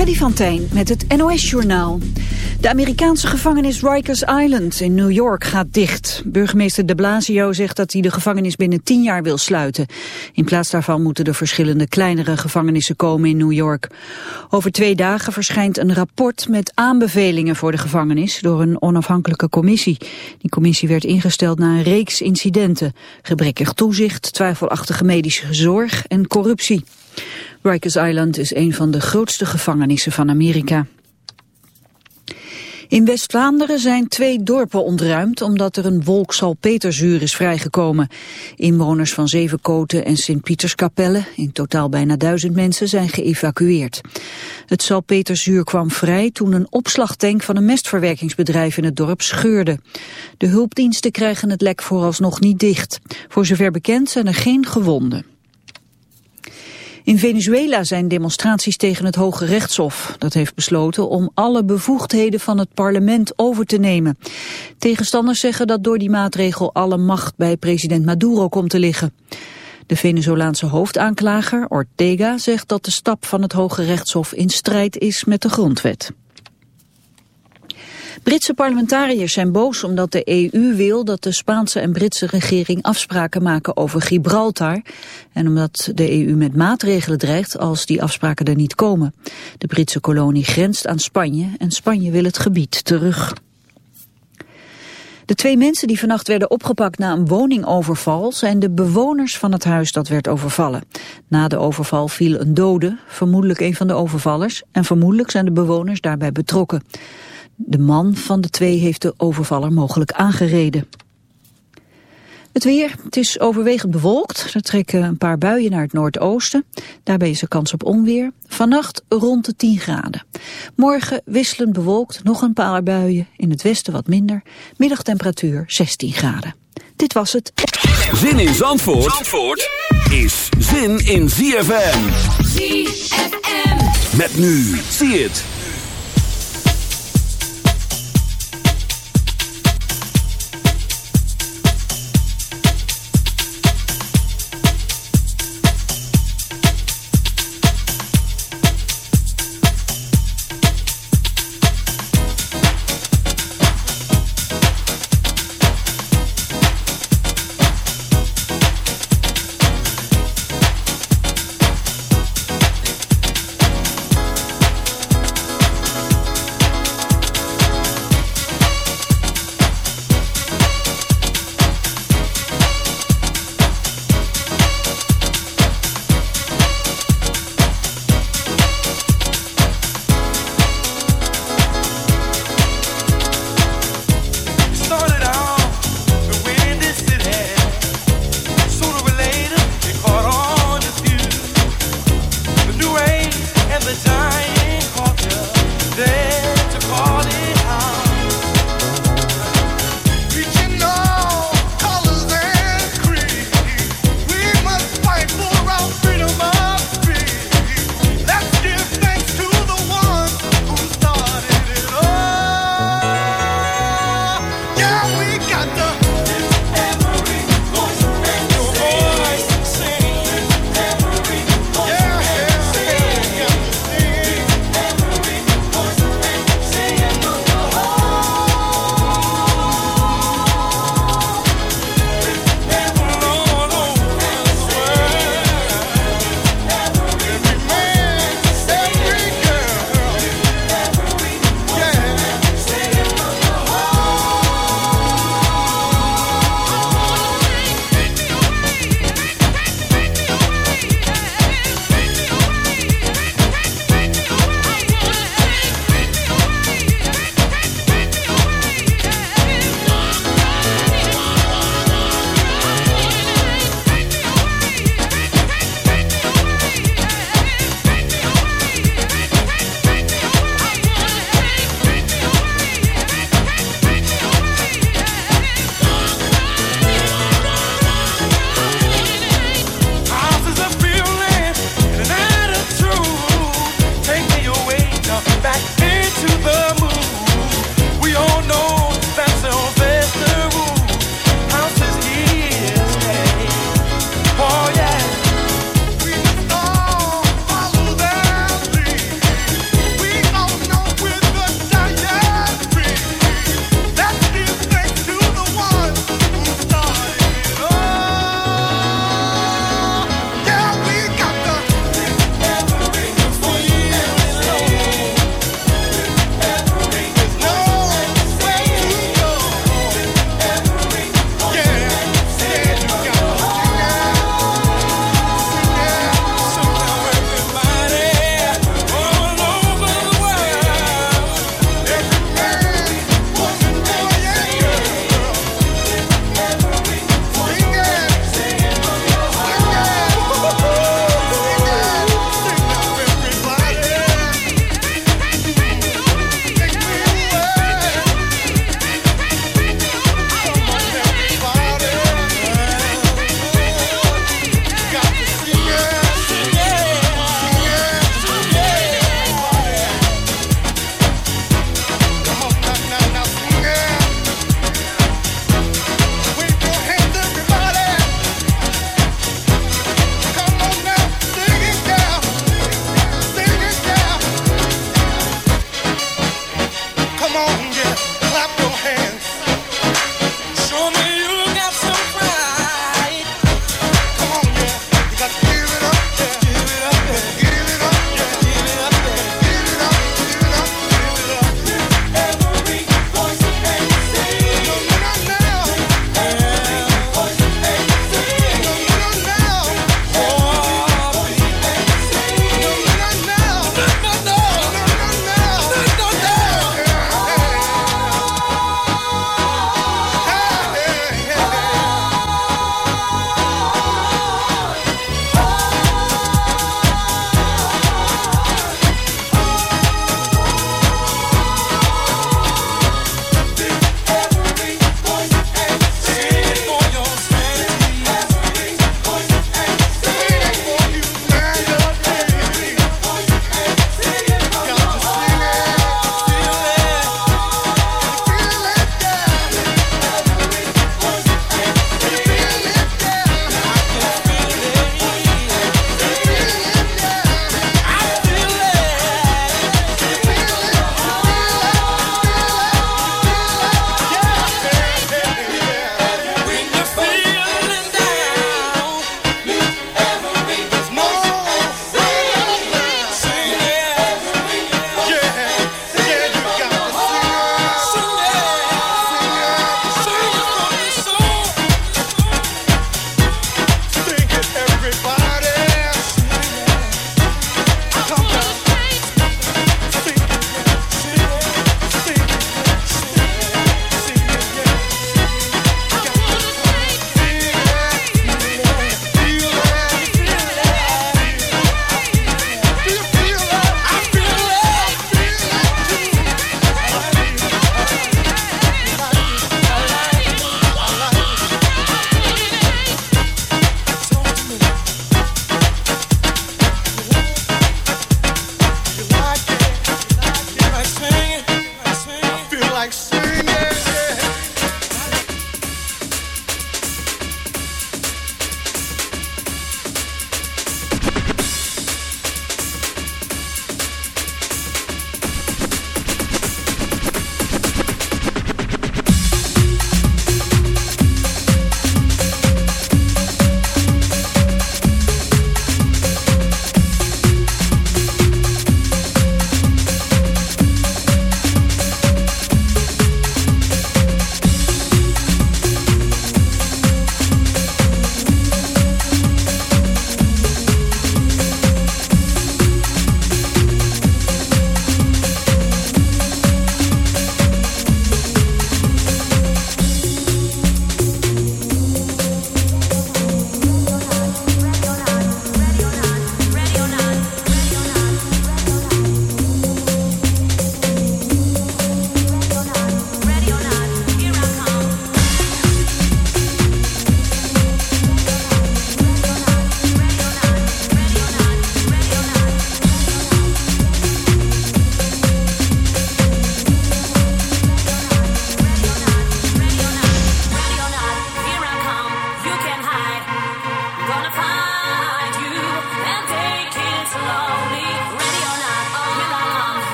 Freddy van Tijn met het NOS-journaal. De Amerikaanse gevangenis Rikers Island in New York gaat dicht. Burgemeester de Blasio zegt dat hij de gevangenis binnen tien jaar wil sluiten. In plaats daarvan moeten er verschillende kleinere gevangenissen komen in New York. Over twee dagen verschijnt een rapport met aanbevelingen voor de gevangenis door een onafhankelijke commissie. Die commissie werd ingesteld na een reeks incidenten. Gebrekkig toezicht, twijfelachtige medische zorg en corruptie. Rikers Island is een van de grootste gevangenissen van Amerika. In West-Vlaanderen zijn twee dorpen ontruimd omdat er een wolk salpeterzuur is vrijgekomen. Inwoners van Zevenkoten en Sint-Pieterskapelle, in totaal bijna duizend mensen, zijn geëvacueerd. Het salpeterzuur kwam vrij toen een opslagtank van een mestverwerkingsbedrijf in het dorp scheurde. De hulpdiensten krijgen het lek vooralsnog niet dicht. Voor zover bekend zijn er geen gewonden. In Venezuela zijn demonstraties tegen het Hoge Rechtshof. Dat heeft besloten om alle bevoegdheden van het parlement over te nemen. Tegenstanders zeggen dat door die maatregel alle macht bij president Maduro komt te liggen. De Venezolaanse hoofdaanklager, Ortega, zegt dat de stap van het Hoge Rechtshof in strijd is met de grondwet. Britse parlementariërs zijn boos omdat de EU wil dat de Spaanse en Britse regering afspraken maken over Gibraltar. En omdat de EU met maatregelen dreigt als die afspraken er niet komen. De Britse kolonie grenst aan Spanje en Spanje wil het gebied terug. De twee mensen die vannacht werden opgepakt na een woningoverval zijn de bewoners van het huis dat werd overvallen. Na de overval viel een dode, vermoedelijk een van de overvallers, en vermoedelijk zijn de bewoners daarbij betrokken. De man van de twee heeft de overvaller mogelijk aangereden. Het weer, het is overwegend bewolkt. Er trekken een paar buien naar het noordoosten. Daarbij is er kans op onweer. Vannacht rond de 10 graden. Morgen wisselend bewolkt, nog een paar buien. In het westen wat minder. Middagtemperatuur 16 graden. Dit was het. Zin in Zandvoort, Zandvoort is zin in ZFM. ZFM. Met nu, zie het.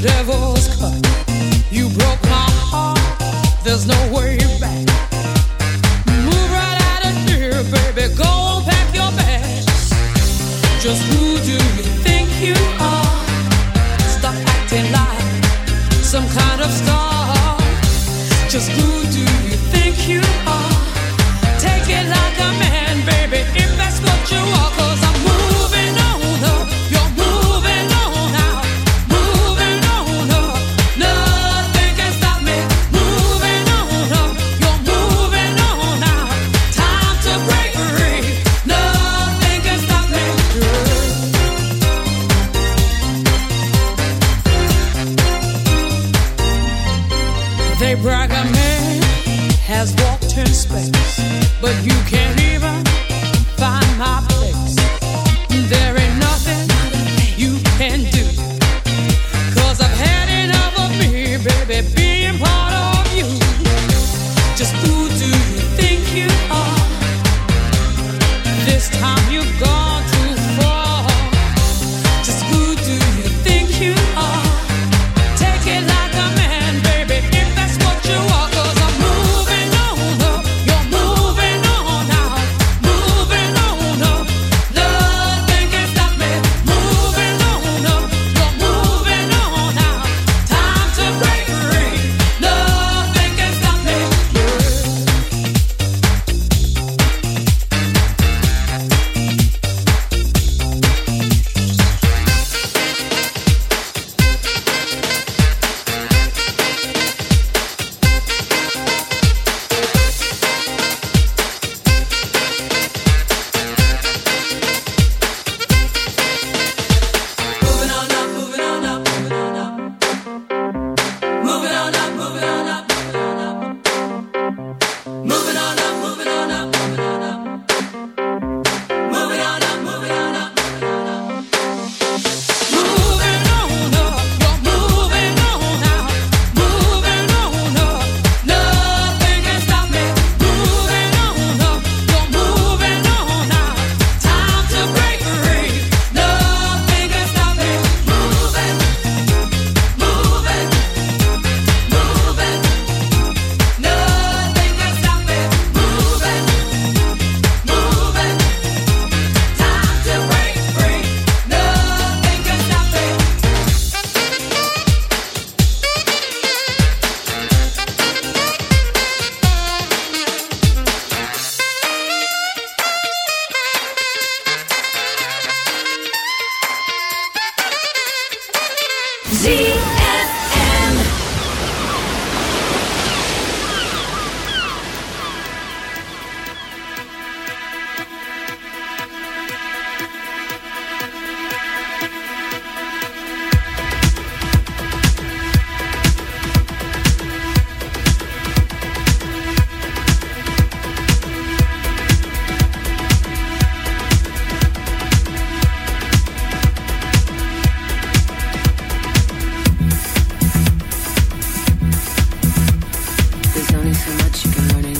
devil. There's only so much you can learn